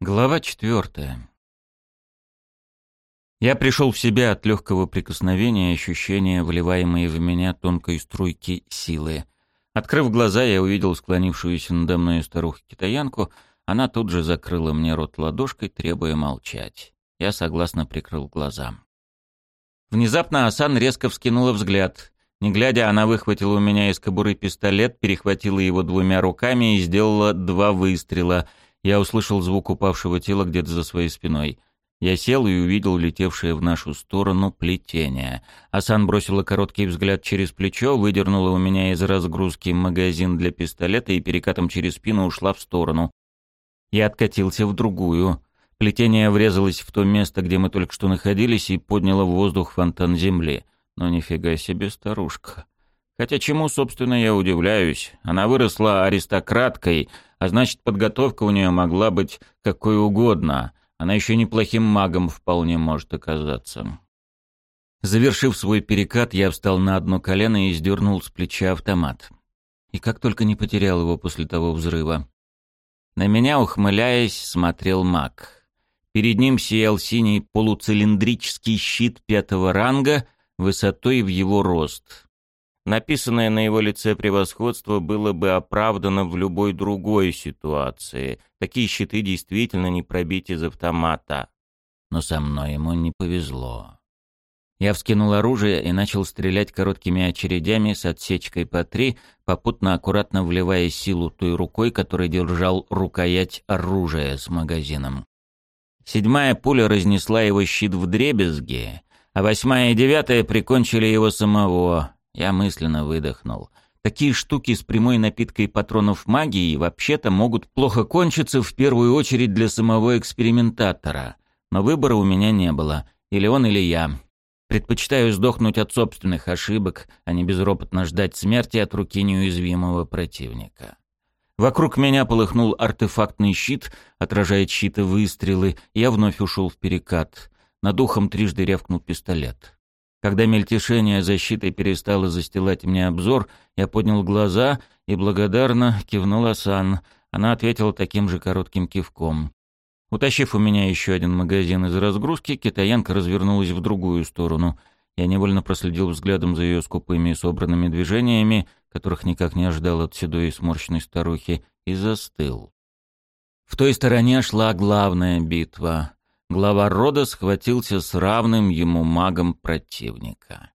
Глава четвертая. Я пришел в себя от легкого прикосновения ощущения, вливаемой в меня тонкой струйки силы. Открыв глаза, я увидел склонившуюся надо мной старуху-китаянку. Она тут же закрыла мне рот ладошкой, требуя молчать. Я согласно прикрыл глаза. Внезапно Асан резко вскинула взгляд. Не глядя, она выхватила у меня из кобуры пистолет, перехватила его двумя руками и сделала два выстрела — я услышал звук упавшего тела где-то за своей спиной. Я сел и увидел летевшее в нашу сторону плетение. Асан бросила короткий взгляд через плечо, выдернула у меня из разгрузки магазин для пистолета и перекатом через спину ушла в сторону. Я откатился в другую. Плетение врезалось в то место, где мы только что находились, и подняло в воздух фонтан земли. Но нифига себе старушка. Хотя чему, собственно, я удивляюсь. Она выросла аристократкой — а значит, подготовка у нее могла быть какой угодно. Она еще неплохим магом вполне может оказаться. Завершив свой перекат, я встал на одно колено и сдернул с плеча автомат. И как только не потерял его после того взрыва. На меня, ухмыляясь, смотрел маг. Перед ним сиял синий полуцилиндрический щит пятого ранга высотой в его рост. Написанное на его лице превосходство было бы оправдано в любой другой ситуации. Такие щиты действительно не пробить из автомата. Но со мной ему не повезло. Я вскинул оружие и начал стрелять короткими очередями с отсечкой по три, попутно аккуратно вливая силу той рукой, которой держал рукоять оружия с магазином. Седьмая пуля разнесла его щит в дребезги, а восьмая и девятая прикончили его самого, я мысленно выдохнул. Такие штуки с прямой напиткой патронов магии вообще-то могут плохо кончиться в первую очередь для самого экспериментатора. Но выбора у меня не было. Или он, или я. Предпочитаю сдохнуть от собственных ошибок, а не безропотно ждать смерти от руки неуязвимого противника. Вокруг меня полыхнул артефактный щит, отражая чьи-то выстрелы, я вновь ушел в перекат. Над ухом трижды рявкнул пистолет. Когда мельтешение защиты перестало застилать мне обзор, я поднял глаза и благодарно кивнул Асан. Она ответила таким же коротким кивком. Утащив у меня еще один магазин из разгрузки, китаянка развернулась в другую сторону. Я невольно проследил взглядом за ее скупыми и собранными движениями, которых никак не ожидал от седой и сморщенной старухи, и застыл. В той стороне шла главная битва глава рода схватился с равным ему магом противника.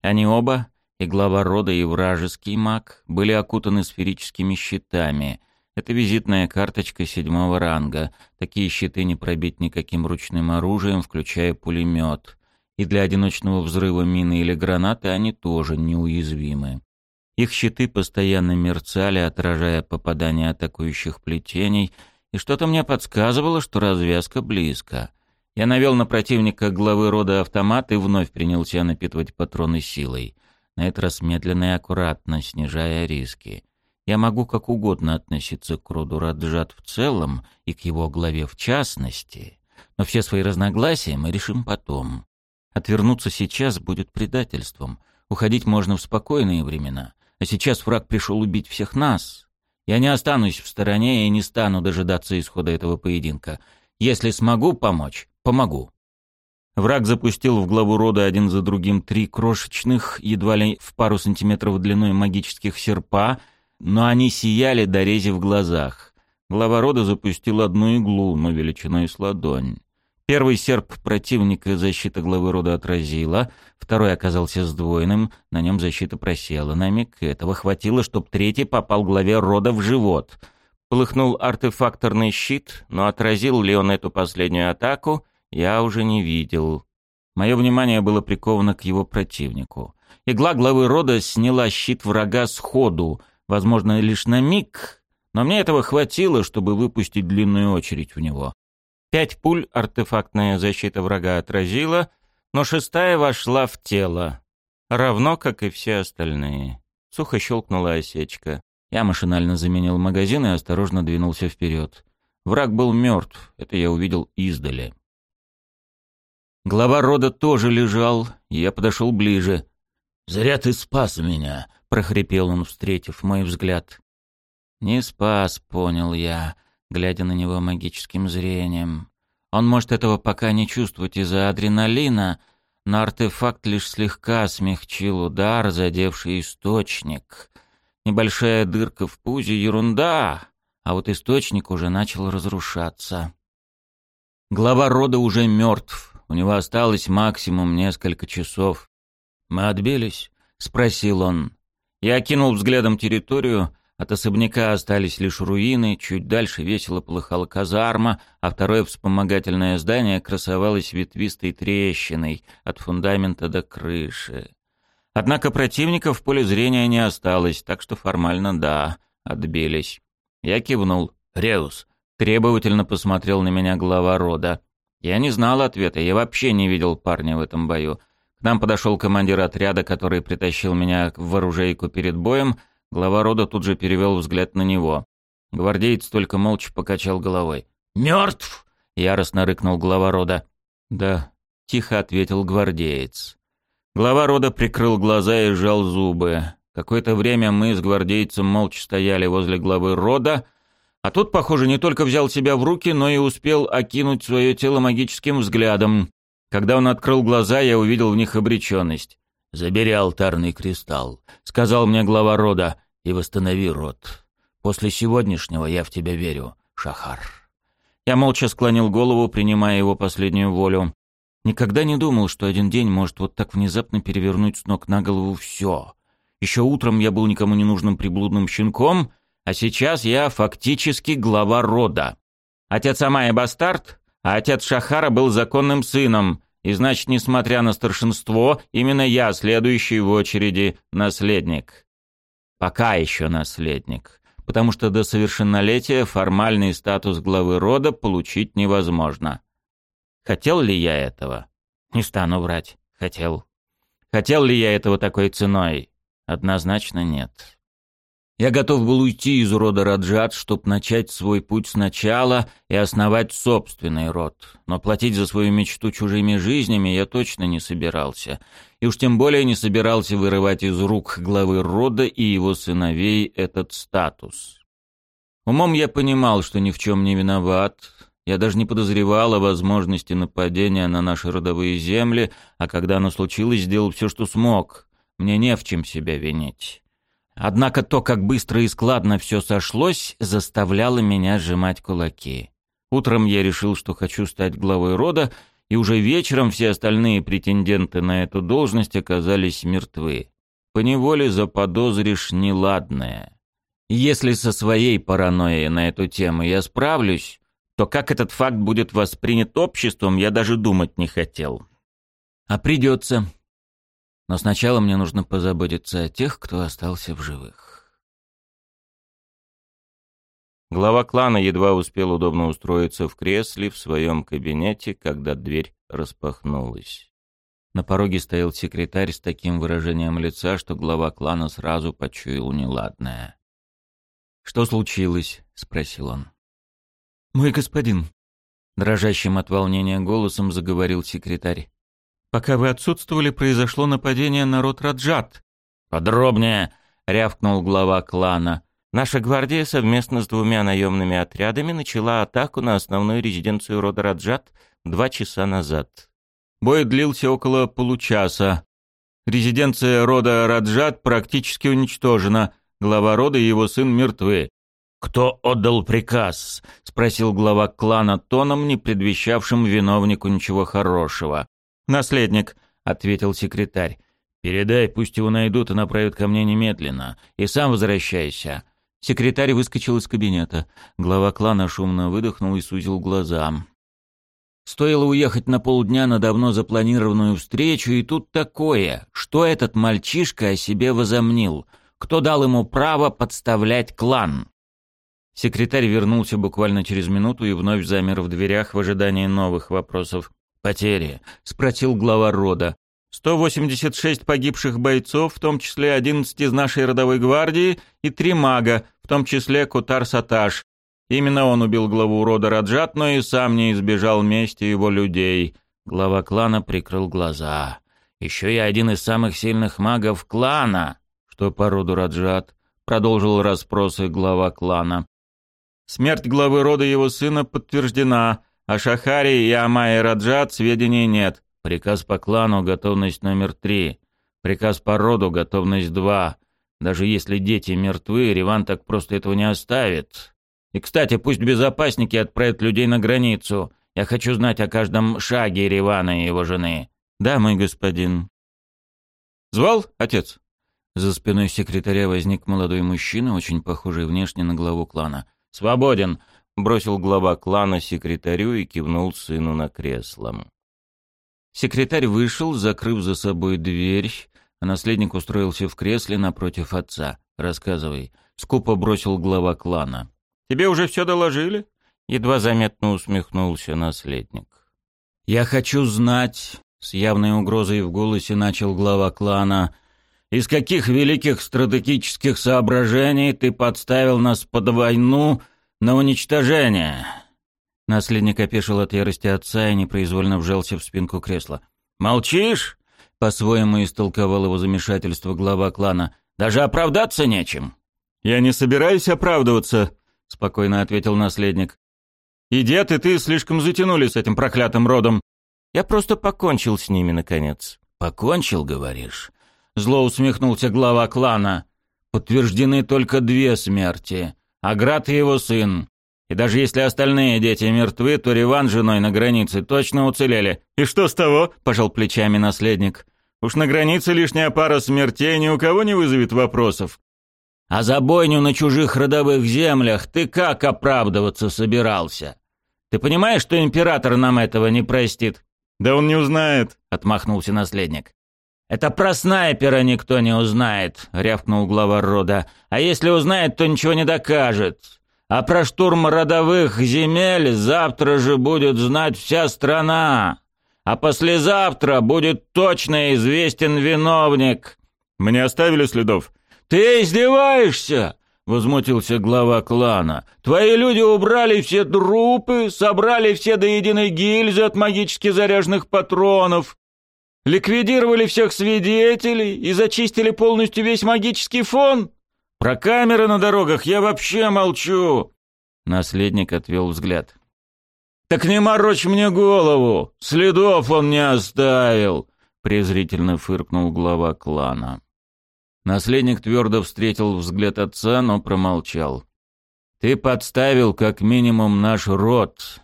Они оба, и глава рода, и вражеский маг, были окутаны сферическими щитами. Это визитная карточка седьмого ранга. Такие щиты не пробить никаким ручным оружием, включая пулемет. И для одиночного взрыва мины или гранаты они тоже неуязвимы. Их щиты постоянно мерцали, отражая попадание атакующих плетений, и что-то мне подсказывало, что развязка близко. Я навел на противника главы рода автомат и вновь принялся напитывать патроны силой. На этот раз медленно и аккуратно, снижая риски. Я могу как угодно относиться к роду Раджат в целом и к его главе в частности, но все свои разногласия мы решим потом. Отвернуться сейчас будет предательством. Уходить можно в спокойные времена. А сейчас враг пришел убить всех нас. Я не останусь в стороне и не стану дожидаться исхода этого поединка. Если смогу помочь, помогу». Враг запустил в главу рода один за другим три крошечных, едва ли в пару сантиметров длиной магических серпа, но они сияли, дорезив в глазах. Глава рода запустил одну иглу, но величиной с ладонь. Первый серп противника защита главы рода отразила, второй оказался сдвоенным, на нем защита просела. На миг этого хватило, чтобы третий попал главе рода в живот. Полыхнул артефакторный щит, но отразил ли он эту последнюю атаку, я уже не видел. Мое внимание было приковано к его противнику. Игла главы рода сняла щит врага сходу, возможно, лишь на миг, но мне этого хватило, чтобы выпустить длинную очередь в него. Пять пуль артефактная защита врага отразила, но шестая вошла в тело, равно как и все остальные. Сухо щелкнула осечка. Я машинально заменил магазин и осторожно двинулся вперед. Враг был мертв, это я увидел издали. Глава рода тоже лежал, и я подошел ближе. «Зря ты спас меня», — прохрипел он, встретив мой взгляд. «Не спас», — понял я. глядя на него магическим зрением. Он может этого пока не чувствовать из-за адреналина, но артефакт лишь слегка смягчил удар, задевший источник. Небольшая дырка в пузе — ерунда, а вот источник уже начал разрушаться. Глава рода уже мертв, у него осталось максимум несколько часов. «Мы отбились?» — спросил он. Я окинул взглядом территорию, от особняка остались лишь руины, чуть дальше весело полыхала казарма, а второе вспомогательное здание красовалось ветвистой трещиной от фундамента до крыши. Однако противников в поле зрения не осталось, так что формально да, отбились. Я кивнул. «Реус!» Требовательно посмотрел на меня глава рода. Я не знал ответа, я вообще не видел парня в этом бою. К нам подошел командир отряда, который притащил меня в оружейку перед боем, Глава рода тут же перевел взгляд на него. Гвардеец только молча покачал головой. «Мертв!» — яростно рыкнул глава рода. «Да», — тихо ответил гвардеец. Глава рода прикрыл глаза и сжал зубы. Какое-то время мы с гвардейцем молча стояли возле главы рода, а тот, похоже, не только взял себя в руки, но и успел окинуть свое тело магическим взглядом. Когда он открыл глаза, я увидел в них обреченность. «Забери алтарный кристалл», — сказал мне глава рода, — «и восстанови род. После сегодняшнего я в тебя верю, Шахар». Я молча склонил голову, принимая его последнюю волю. Никогда не думал, что один день может вот так внезапно перевернуть с ног на голову все. Еще утром я был никому не нужным приблудным щенком, а сейчас я фактически глава рода. Отец Амая бастард, а отец Шахара был законным сыном, и значит, несмотря на старшинство, именно я следующий в очереди наследник. Пока еще наследник. Потому что до совершеннолетия формальный статус главы рода получить невозможно. Хотел ли я этого? Не стану врать. Хотел. Хотел ли я этого такой ценой? Однозначно нет. Я готов был уйти из рода Раджат, чтобы начать свой путь сначала и основать собственный род. Но платить за свою мечту чужими жизнями я точно не собирался. И уж тем более не собирался вырывать из рук главы рода и его сыновей этот статус. Умом я понимал, что ни в чем не виноват. Я даже не подозревал о возможности нападения на наши родовые земли, а когда оно случилось, сделал все, что смог. Мне не в чем себя винить. Однако то, как быстро и складно все сошлось, заставляло меня сжимать кулаки. Утром я решил, что хочу стать главой рода, и уже вечером все остальные претенденты на эту должность оказались мертвы. Поневоле заподозришь неладное. Если со своей паранойей на эту тему я справлюсь, то как этот факт будет воспринят обществом, я даже думать не хотел. А придется. Но сначала мне нужно позаботиться о тех, кто остался в живых. Глава клана едва успел удобно устроиться в кресле в своем кабинете, когда дверь распахнулась. На пороге стоял секретарь с таким выражением лица, что глава клана сразу почуял неладное. «Что случилось?» — спросил он. «Мой господин», — дрожащим от волнения голосом заговорил секретарь. Пока вы отсутствовали, произошло нападение на род Раджат. Подробнее, рявкнул глава клана. Наша гвардия совместно с двумя наемными отрядами начала атаку на основную резиденцию рода Раджат два часа назад. Бой длился около получаса. Резиденция рода Раджат практически уничтожена. Глава рода и его сын мертвы. «Кто отдал приказ?» — спросил глава клана тоном, не предвещавшим виновнику ничего хорошего. «Наследник», — ответил секретарь. «Передай, пусть его найдут и направят ко мне немедленно. И сам возвращайся». Секретарь выскочил из кабинета. Глава клана шумно выдохнул и сузил глаза. Стоило уехать на полдня на давно запланированную встречу, и тут такое. Что этот мальчишка о себе возомнил? Кто дал ему право подставлять клан? Секретарь вернулся буквально через минуту и вновь замер в дверях в ожидании новых вопросов. «Потери?» — спросил глава рода. «186 погибших бойцов, в том числе 11 из нашей родовой гвардии, и три мага, в том числе Кутар Саташ. Именно он убил главу рода Раджат, но и сам не избежал мести его людей». Глава клана прикрыл глаза. «Еще и один из самых сильных магов клана!» «Что по роду Раджат?» — продолжил расспросы глава клана. Смерть главы рода его сына подтверждена. О Шахаре и Амае Раджат сведений нет. Приказ по клану, готовность номер три. Приказ по роду, готовность два. Даже если дети мертвы, Риван так просто этого не оставит. И, кстати, пусть безопасники отправят людей на границу. Я хочу знать о каждом шаге Ривана и его жены. Да, мой господин. Звал, отец? За спиной секретаря возник молодой мужчина, очень похожий внешне на главу клана. «Свободен!» — бросил глава клана секретарю и кивнул сыну на кресло. Секретарь вышел, закрыв за собой дверь, а наследник устроился в кресле напротив отца. «Рассказывай». Скупо бросил глава клана. «Тебе уже все доложили?» Едва заметно усмехнулся наследник. «Я хочу знать», — с явной угрозой в голосе начал глава клана, «из каких великих стратегических соображений ты подставил нас под войну на уничтожение?» Наследник опешил от ярости отца и непроизвольно вжался в спинку кресла. «Молчишь?» По-своему истолковал его замешательство глава клана. «Даже оправдаться нечем». «Я не собираюсь оправдываться», — спокойно ответил наследник. «И дед, и ты слишком затянули с этим проклятым родом. Я просто покончил с ними, наконец». «Покончил, говоришь?» Зло усмехнулся глава клана. «Подтверждены только две смерти. Аград и его сын. И даже если остальные дети мертвы, то Риван с женой на границе точно уцелели. «И что с того?» – пожал плечами наследник. «Уж на границе лишняя пара смертей ни у кого не вызовет вопросов». «А за бойню на чужих родовых землях ты как оправдываться собирался? Ты понимаешь, что император нам этого не простит?» «Да он не узнает», — отмахнулся наследник. «Это про снайпера никто не узнает», — рявкнул глава рода. «А если узнает, то ничего не докажет. А про штурм родовых земель завтра же будет знать вся страна. А послезавтра будет точно известен виновник. Мне оставили следов. Ты издеваешься? Возмутился глава клана. Твои люди убрали все трупы, собрали все до единой гильзы от магически заряженных патронов, ликвидировали всех свидетелей и зачистили полностью весь магический фон. Про камеры на дорогах я вообще молчу. Наследник отвел взгляд. Так не морочь мне голову, следов он не оставил, презрительно фыркнул глава клана. Наследник твердо встретил взгляд отца, но промолчал. Ты подставил как минимум наш род,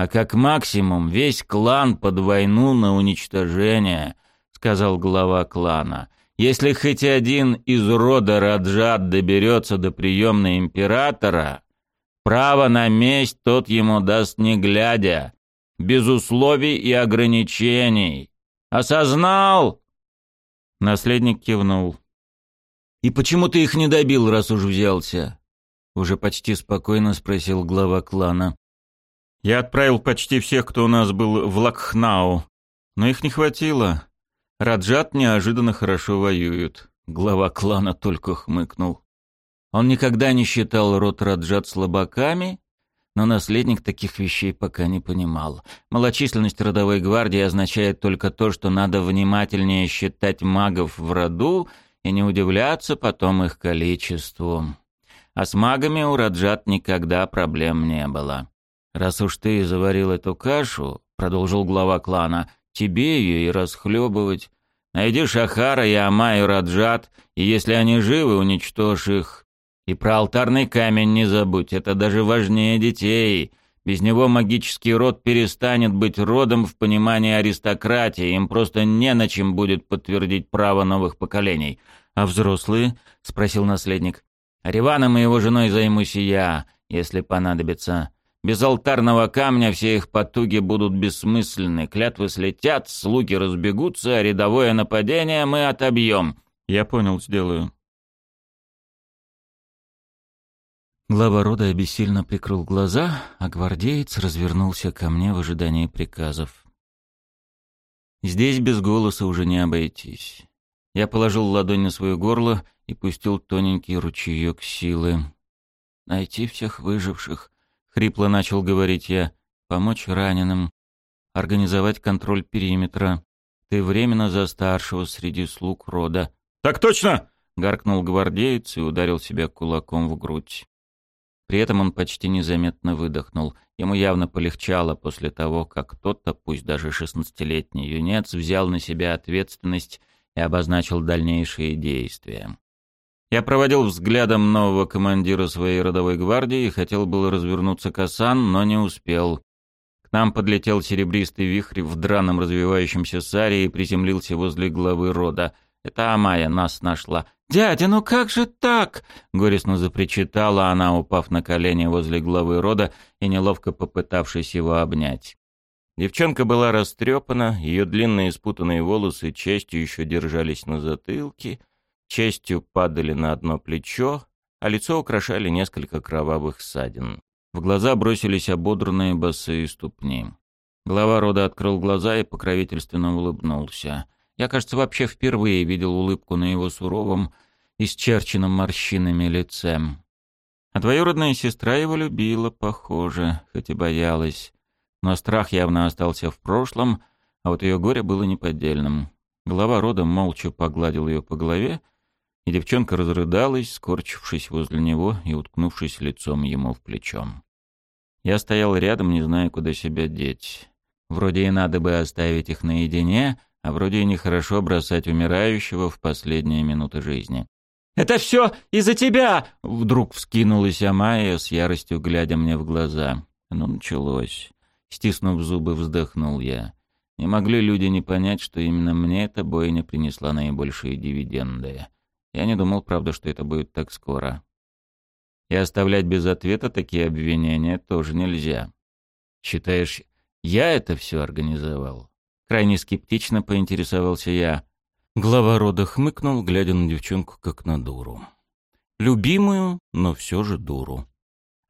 а как максимум весь клан под войну на уничтожение, сказал глава клана. Если хоть один из рода Раджат доберется до приемной императора, право на месть тот ему даст не глядя, без условий и ограничений. Осознал? Наследник кивнул. «И почему ты их не добил, раз уж взялся?» Уже почти спокойно спросил глава клана. «Я отправил почти всех, кто у нас был в Лакхнау, но их не хватило. Раджат неожиданно хорошо воюет. Глава клана только хмыкнул. Он никогда не считал род Раджат слабаками, но наследник таких вещей пока не понимал. Малочисленность родовой гвардии означает только то, что надо внимательнее считать магов в роду и не удивляться потом их количеству. А с магами у Раджат никогда проблем не было. «Раз уж ты заварил эту кашу», — продолжил глава клана, Тебе ее и расхлебывать. Найди Шахара и Амаю Раджат, и если они живы, уничтожь их. И про алтарный камень не забудь, это даже важнее детей. Без него магический род перестанет быть родом в понимании аристократии, им просто не на чем будет подтвердить право новых поколений. «А взрослые?» — спросил наследник. «Риваном и его женой займусь и я, если понадобится. Без алтарного камня все их потуги будут бессмысленны, клятвы слетят, слуги разбегутся, а рядовое нападение мы отобьем. Я понял, сделаю. Глава рода обессильно прикрыл глаза, а гвардеец развернулся ко мне в ожидании приказов. Здесь без голоса уже не обойтись. Я положил ладонь на свое горло и пустил тоненький ручеек силы. Найти всех выживших, — хрипло начал говорить я, — помочь раненым, организовать контроль периметра. Ты временно за старшего среди слуг рода. — Так точно! — гаркнул гвардеец и ударил себя кулаком в грудь. При этом он почти незаметно выдохнул. Ему явно полегчало после того, как кто-то, пусть даже шестнадцатилетний юнец, взял на себя ответственность и обозначил дальнейшие действия. Я проводил взглядом нового командира своей родовой гвардии и хотел было развернуться к Асан, но не успел. К нам подлетел серебристый вихрь в драном развивающемся саре и приземлился возле главы рода. Это Амая нас нашла. «Дядя, ну как же так?» — горестно запричитала она, упав на колени возле главы рода и неловко попытавшись его обнять. Девчонка была растрепана, ее длинные спутанные волосы частью еще держались на затылке, частью падали на одно плечо, а лицо украшали несколько кровавых ссадин. В глаза бросились ободранные босые ступни. Глава рода открыл глаза и покровительственно улыбнулся — я, кажется, вообще впервые видел улыбку на его суровом, исчерченном морщинами лице. А двоюродная сестра его любила, похоже, хоть и боялась. Но страх явно остался в прошлом, а вот ее горе было неподдельным. Глава рода молча погладил ее по голове, и девчонка разрыдалась, скорчившись возле него и уткнувшись лицом ему в плечо. Я стоял рядом, не зная, куда себя деть. Вроде и надо бы оставить их наедине, а вроде и нехорошо бросать умирающего в последние минуты жизни. «Это все из-за тебя!» — вдруг вскинулась Амая с яростью, глядя мне в глаза. Ну, началось. Стиснув зубы, вздохнул я. Не могли люди не понять, что именно мне эта бойня принесла наибольшие дивиденды. Я не думал, правда, что это будет так скоро. И оставлять без ответа такие обвинения тоже нельзя. Считаешь, я это все организовал? Крайне скептично поинтересовался я. Глава рода хмыкнул, глядя на девчонку как на дуру. Любимую, но все же дуру.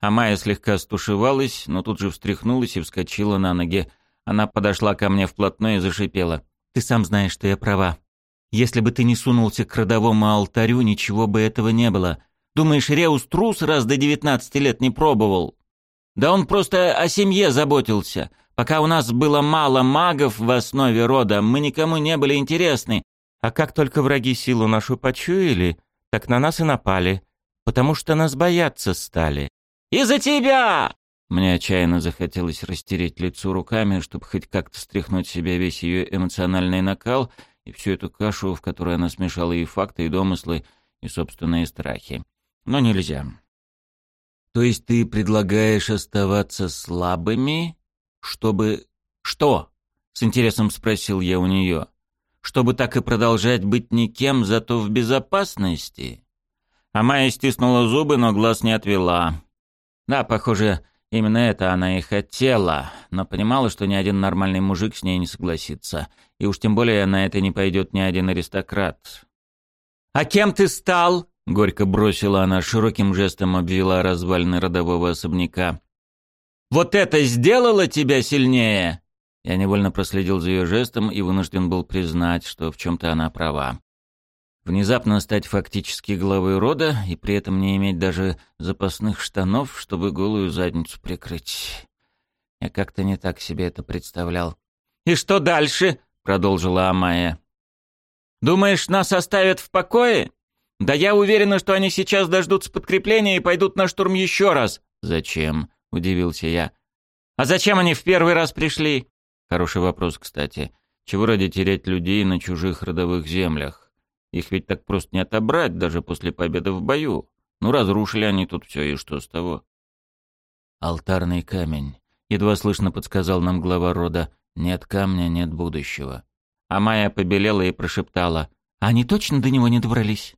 А Майя слегка стушевалась, но тут же встряхнулась и вскочила на ноги. Она подошла ко мне вплотную и зашипела. «Ты сам знаешь, что я права. Если бы ты не сунулся к родовому алтарю, ничего бы этого не было. Думаешь, Реус трус раз до девятнадцати лет не пробовал? Да он просто о семье заботился. Пока у нас было мало магов в основе рода, мы никому не были интересны. А как только враги силу нашу почуяли, так на нас и напали, потому что нас бояться стали. «Из-за тебя!» Мне отчаянно захотелось растереть лицо руками, чтобы хоть как-то стряхнуть в себя весь ее эмоциональный накал и всю эту кашу, в которой она смешала и факты, и домыслы, и собственные страхи. Но нельзя. «То есть ты предлагаешь оставаться слабыми?» «Чтобы... что?» — с интересом спросил я у нее. «Чтобы так и продолжать быть никем, зато в безопасности?» А Майя стиснула зубы, но глаз не отвела. Да, похоже, именно это она и хотела, но понимала, что ни один нормальный мужик с ней не согласится. И уж тем более на это не пойдет ни один аристократ. «А кем ты стал?» — горько бросила она, широким жестом обвела развалины родового особняка. Вот это сделало тебя сильнее!» Я невольно проследил за ее жестом и вынужден был признать, что в чем-то она права. Внезапно стать фактически главой рода и при этом не иметь даже запасных штанов, чтобы голую задницу прикрыть. Я как-то не так себе это представлял. «И что дальше?» — продолжила Амая. «Думаешь, нас оставят в покое? Да я уверена, что они сейчас дождутся подкрепления и пойдут на штурм еще раз». «Зачем?» — удивился я. «А зачем они в первый раз пришли?» Хороший вопрос, кстати. Чего ради терять людей на чужих родовых землях? Их ведь так просто не отобрать, даже после победы в бою. Ну, разрушили они тут все, и что с того? «Алтарный камень», — едва слышно подсказал нам глава рода. «Нет камня, нет будущего». А Майя побелела и прошептала. «Они точно до него не добрались?»